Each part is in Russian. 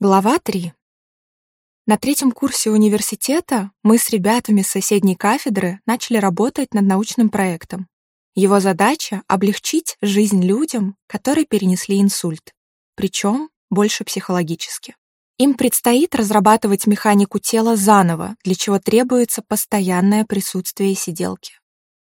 Глава 3. На третьем курсе университета мы с ребятами с соседней кафедры начали работать над научным проектом. Его задача — облегчить жизнь людям, которые перенесли инсульт, причем больше психологически. Им предстоит разрабатывать механику тела заново, для чего требуется постоянное присутствие сиделки.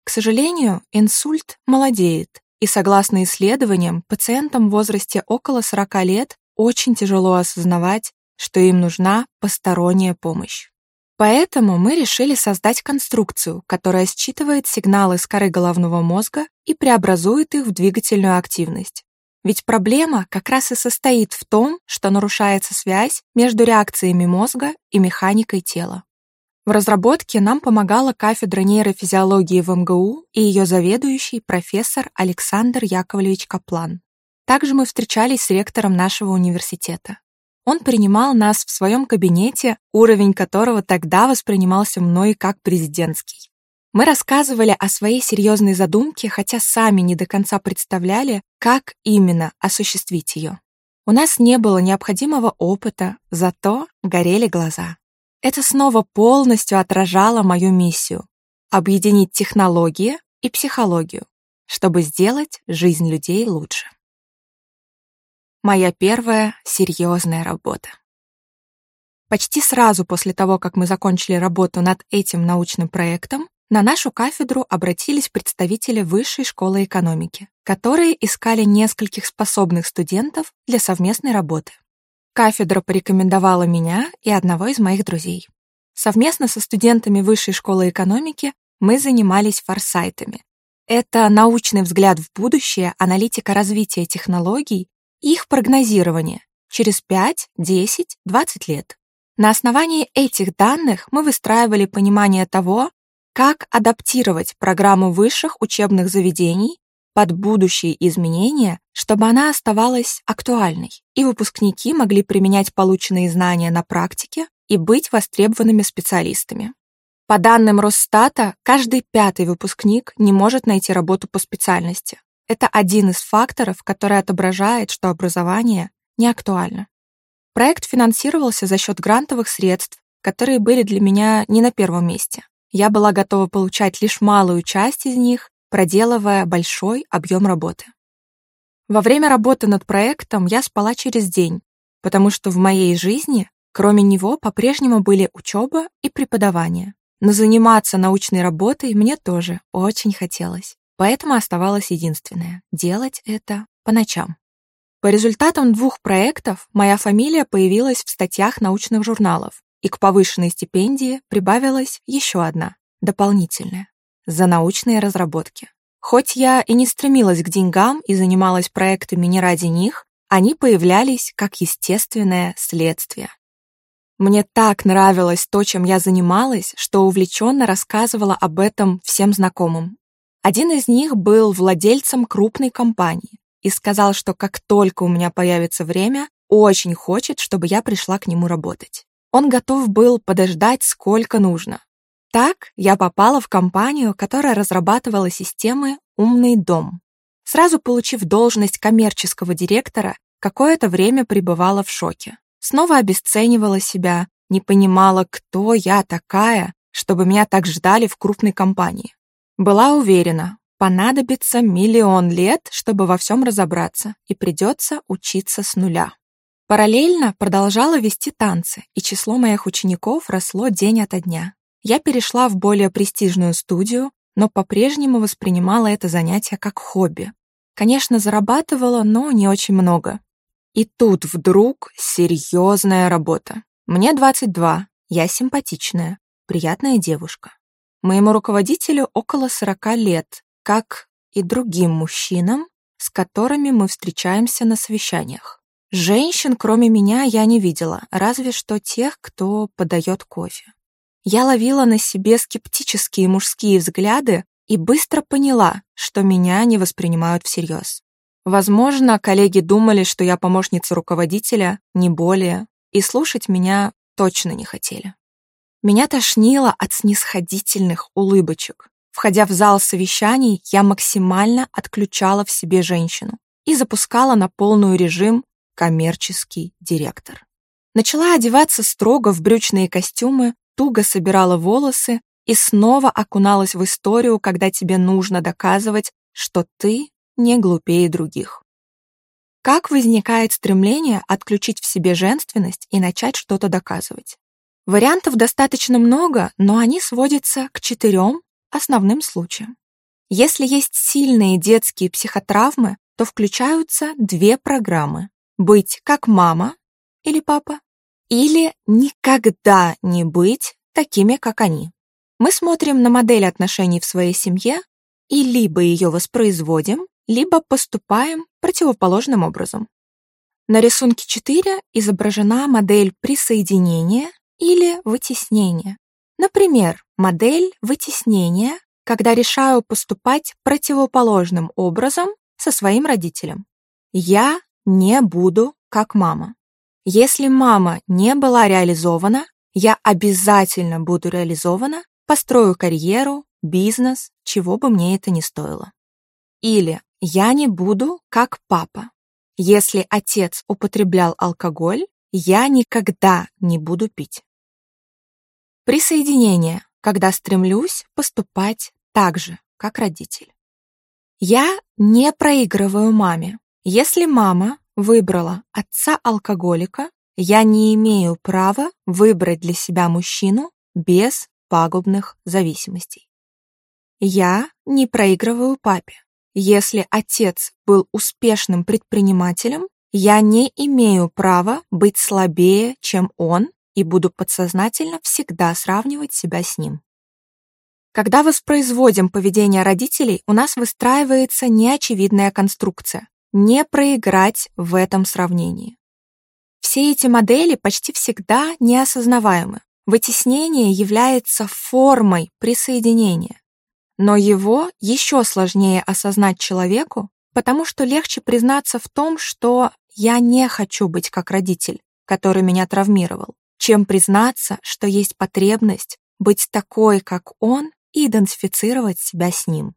К сожалению, инсульт молодеет, и согласно исследованиям, пациентам в возрасте около 40 лет очень тяжело осознавать, что им нужна посторонняя помощь. Поэтому мы решили создать конструкцию, которая считывает сигналы с коры головного мозга и преобразует их в двигательную активность. Ведь проблема как раз и состоит в том, что нарушается связь между реакциями мозга и механикой тела. В разработке нам помогала кафедра нейрофизиологии в МГУ и ее заведующий профессор Александр Яковлевич Каплан. Также мы встречались с ректором нашего университета. Он принимал нас в своем кабинете, уровень которого тогда воспринимался мной как президентский. Мы рассказывали о своей серьезной задумке, хотя сами не до конца представляли, как именно осуществить ее. У нас не было необходимого опыта, зато горели глаза. Это снова полностью отражало мою миссию — объединить технологии и психологию, чтобы сделать жизнь людей лучше. Моя первая серьезная работа. Почти сразу после того, как мы закончили работу над этим научным проектом, на нашу кафедру обратились представители Высшей школы экономики, которые искали нескольких способных студентов для совместной работы. Кафедра порекомендовала меня и одного из моих друзей. Совместно со студентами Высшей школы экономики мы занимались форсайтами. Это научный взгляд в будущее, аналитика развития технологий их прогнозирование через 5, 10, 20 лет. На основании этих данных мы выстраивали понимание того, как адаптировать программу высших учебных заведений под будущие изменения, чтобы она оставалась актуальной, и выпускники могли применять полученные знания на практике и быть востребованными специалистами. По данным Росстата, каждый пятый выпускник не может найти работу по специальности. Это один из факторов, который отображает, что образование не актуально. Проект финансировался за счет грантовых средств, которые были для меня не на первом месте. Я была готова получать лишь малую часть из них, проделывая большой объем работы. Во время работы над проектом я спала через день, потому что в моей жизни, кроме него, по-прежнему были учеба и преподавание. Но заниматься научной работой мне тоже очень хотелось. Поэтому оставалось единственное — делать это по ночам. По результатам двух проектов моя фамилия появилась в статьях научных журналов, и к повышенной стипендии прибавилась еще одна, дополнительная, за научные разработки. Хоть я и не стремилась к деньгам и занималась проектами не ради них, они появлялись как естественное следствие. Мне так нравилось то, чем я занималась, что увлеченно рассказывала об этом всем знакомым, один из них был владельцем крупной компании и сказал, что как только у меня появится время, очень хочет, чтобы я пришла к нему работать. Он готов был подождать сколько нужно. Так я попала в компанию, которая разрабатывала системы «Умный дом». Сразу получив должность коммерческого директора, какое-то время пребывала в шоке. Снова обесценивала себя, не понимала, кто я такая, чтобы меня так ждали в крупной компании. Была уверена, понадобится миллион лет, чтобы во всем разобраться, и придется учиться с нуля. Параллельно продолжала вести танцы, и число моих учеников росло день ото дня. Я перешла в более престижную студию, но по-прежнему воспринимала это занятие как хобби. Конечно, зарабатывала, но не очень много. И тут вдруг серьезная работа. Мне 22, я симпатичная, приятная девушка. Моему руководителю около 40 лет, как и другим мужчинам, с которыми мы встречаемся на совещаниях. Женщин, кроме меня, я не видела, разве что тех, кто подает кофе. Я ловила на себе скептические мужские взгляды и быстро поняла, что меня не воспринимают всерьез. Возможно, коллеги думали, что я помощница руководителя, не более, и слушать меня точно не хотели. Меня тошнило от снисходительных улыбочек. Входя в зал совещаний, я максимально отключала в себе женщину и запускала на полную режим коммерческий директор. Начала одеваться строго в брючные костюмы, туго собирала волосы и снова окуналась в историю, когда тебе нужно доказывать, что ты не глупее других. Как возникает стремление отключить в себе женственность и начать что-то доказывать? Вариантов достаточно много, но они сводятся к четырем основным случаям. Если есть сильные детские психотравмы, то включаются две программы «Быть как мама» или «папа» или «Никогда не быть такими, как они». Мы смотрим на модель отношений в своей семье и либо ее воспроизводим, либо поступаем противоположным образом. На рисунке 4 изображена модель присоединения или вытеснение. Например, модель вытеснения, когда решаю поступать противоположным образом со своим родителем. Я не буду как мама. Если мама не была реализована, я обязательно буду реализована, построю карьеру, бизнес, чего бы мне это ни стоило. Или я не буду как папа. Если отец употреблял алкоголь, я никогда не буду пить. Присоединение, когда стремлюсь поступать так же, как родитель. Я не проигрываю маме. Если мама выбрала отца-алкоголика, я не имею права выбрать для себя мужчину без пагубных зависимостей. Я не проигрываю папе. Если отец был успешным предпринимателем, я не имею права быть слабее, чем он, и буду подсознательно всегда сравнивать себя с ним. Когда воспроизводим поведение родителей, у нас выстраивается неочевидная конструкция «не проиграть в этом сравнении». Все эти модели почти всегда неосознаваемы. Вытеснение является формой присоединения. Но его еще сложнее осознать человеку, потому что легче признаться в том, что я не хочу быть как родитель, который меня травмировал чем признаться, что есть потребность быть такой, как он, и идентифицировать себя с ним.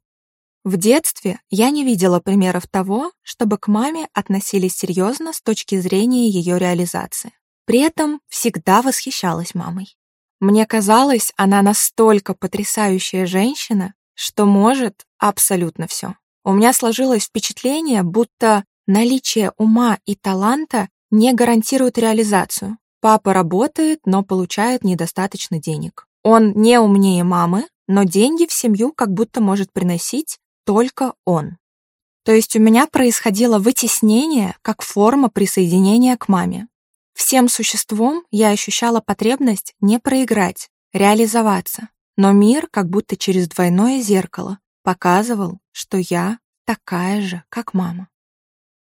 В детстве я не видела примеров того, чтобы к маме относились серьезно с точки зрения ее реализации. При этом всегда восхищалась мамой. Мне казалось, она настолько потрясающая женщина, что может абсолютно все. У меня сложилось впечатление, будто наличие ума и таланта не гарантирует реализацию, Папа работает, но получает недостаточно денег. Он не умнее мамы, но деньги в семью как будто может приносить только он. То есть у меня происходило вытеснение как форма присоединения к маме. Всем существом я ощущала потребность не проиграть, реализоваться, но мир как будто через двойное зеркало показывал, что я такая же, как мама.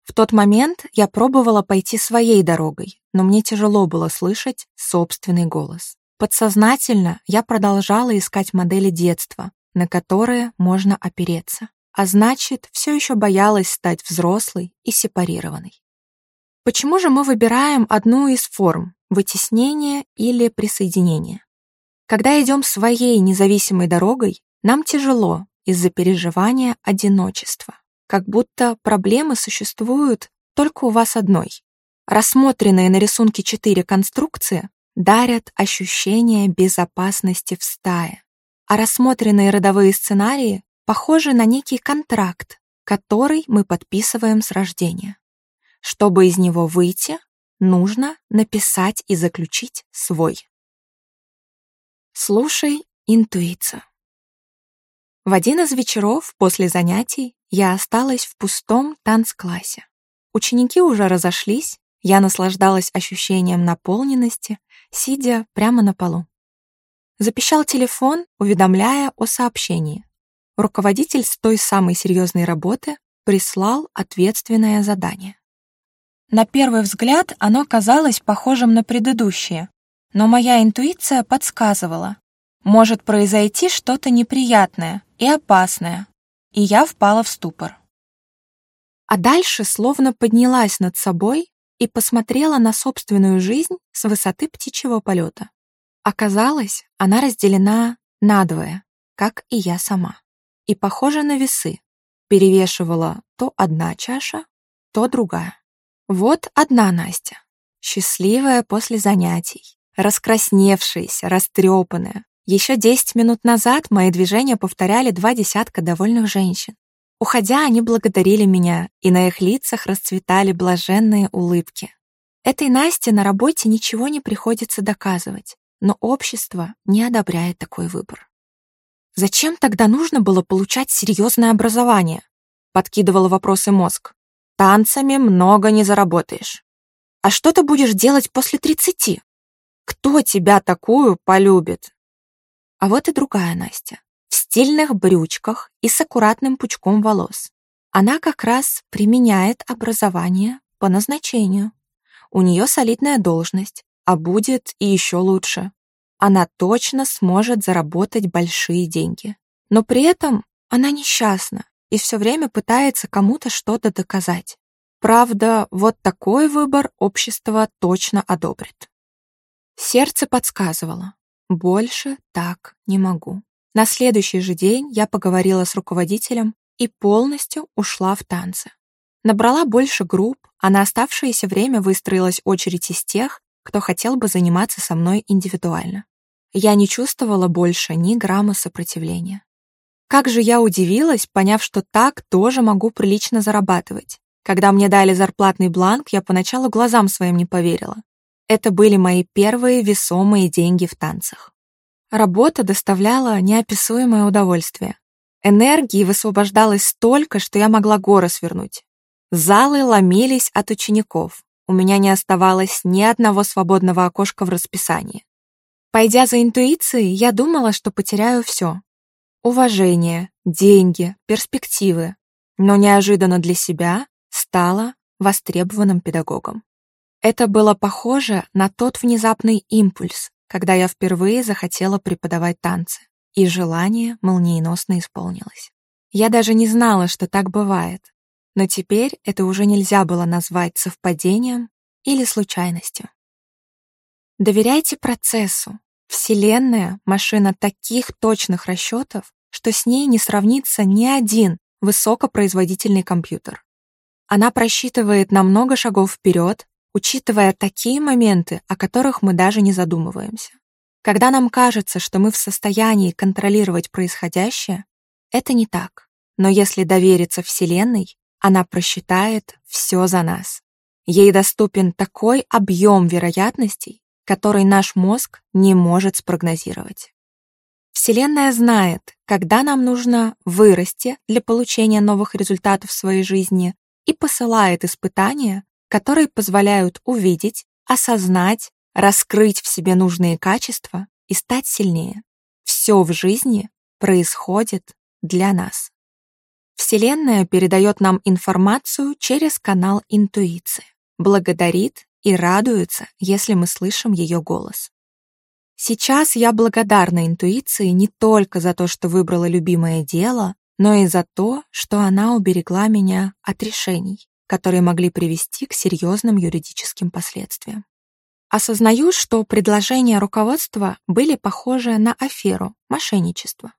В тот момент я пробовала пойти своей дорогой, но мне тяжело было слышать собственный голос. Подсознательно я продолжала искать модели детства, на которые можно опереться, а значит, все еще боялась стать взрослой и сепарированной. Почему же мы выбираем одну из форм – вытеснение или присоединение? Когда идем своей независимой дорогой, нам тяжело из-за переживания одиночества, как будто проблемы существуют только у вас одной, Рассмотренные на рисунке четыре конструкции дарят ощущение безопасности в стае, а рассмотренные родовые сценарии похожи на некий контракт, который мы подписываем с рождения. Чтобы из него выйти, нужно написать и заключить свой. Слушай интуиция. В один из вечеров после занятий я осталась в пустом танцклассе. Ученики уже разошлись, я наслаждалась ощущением наполненности, сидя прямо на полу. Запищал телефон, уведомляя о сообщении. Руководитель с той самой серьезной работы прислал ответственное задание. На первый взгляд оно казалось похожим на предыдущее, но моя интуиция подсказывала. Может произойти что-то неприятное и опасное, и я впала в ступор. А дальше словно поднялась над собой, и посмотрела на собственную жизнь с высоты птичьего полета. Оказалось, она разделена надвое, как и я сама, и похожа на весы, перевешивала то одна чаша, то другая. Вот одна Настя, счастливая после занятий, раскрасневшаяся, растрепанная. Еще 10 минут назад мои движения повторяли два десятка довольных женщин. Уходя, они благодарили меня, и на их лицах расцветали блаженные улыбки. Этой Насте на работе ничего не приходится доказывать, но общество не одобряет такой выбор. «Зачем тогда нужно было получать серьезное образование?» — подкидывала вопросы мозг. «Танцами много не заработаешь. А что ты будешь делать после тридцати? Кто тебя такую полюбит?» А вот и другая Настя стильных брючках и с аккуратным пучком волос. Она как раз применяет образование по назначению. У нее солидная должность, а будет и еще лучше. Она точно сможет заработать большие деньги. Но при этом она несчастна и все время пытается кому-то что-то доказать. Правда, вот такой выбор общество точно одобрит. Сердце подсказывало. Больше так не могу. На следующий же день я поговорила с руководителем и полностью ушла в танцы. Набрала больше групп, а на оставшееся время выстроилась очередь из тех, кто хотел бы заниматься со мной индивидуально. Я не чувствовала больше ни грамма сопротивления. Как же я удивилась, поняв, что так тоже могу прилично зарабатывать. Когда мне дали зарплатный бланк, я поначалу глазам своим не поверила. Это были мои первые весомые деньги в танцах. Работа доставляла неописуемое удовольствие. Энергии высвобождалось столько, что я могла горы свернуть. Залы ломились от учеников. У меня не оставалось ни одного свободного окошка в расписании. Пойдя за интуицией, я думала, что потеряю все. Уважение, деньги, перспективы. Но неожиданно для себя стала востребованным педагогом. Это было похоже на тот внезапный импульс, когда я впервые захотела преподавать танцы, и желание молниеносно исполнилось. Я даже не знала, что так бывает, но теперь это уже нельзя было назвать совпадением или случайностью. Доверяйте процессу. Вселенная — машина таких точных расчетов, что с ней не сравнится ни один высокопроизводительный компьютер. Она просчитывает на много шагов вперед учитывая такие моменты, о которых мы даже не задумываемся. Когда нам кажется, что мы в состоянии контролировать происходящее, это не так. Но если довериться Вселенной, она просчитает все за нас. Ей доступен такой объем вероятностей, который наш мозг не может спрогнозировать. Вселенная знает, когда нам нужно вырасти для получения новых результатов в своей жизни и посылает испытания, которые позволяют увидеть, осознать, раскрыть в себе нужные качества и стать сильнее. Все в жизни происходит для нас. Вселенная передает нам информацию через канал интуиции, благодарит и радуется, если мы слышим ее голос. Сейчас я благодарна интуиции не только за то, что выбрала любимое дело, но и за то, что она уберегла меня от решений, которые могли привести к серьезным юридическим последствиям. Осознаю, что предложения руководства были похожи на аферу, мошенничество.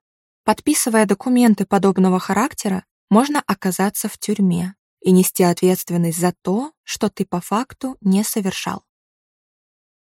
Подписывая документы подобного характера, можно оказаться в тюрьме и нести ответственность за то, что ты по факту не совершал.